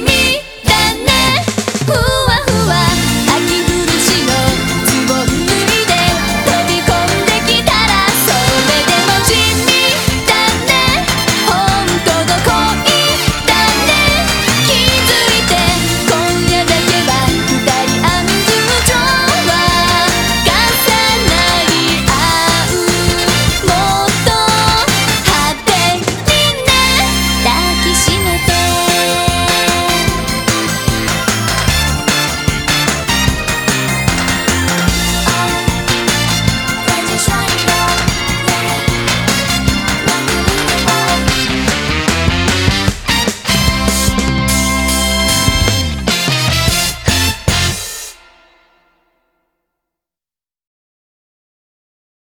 me.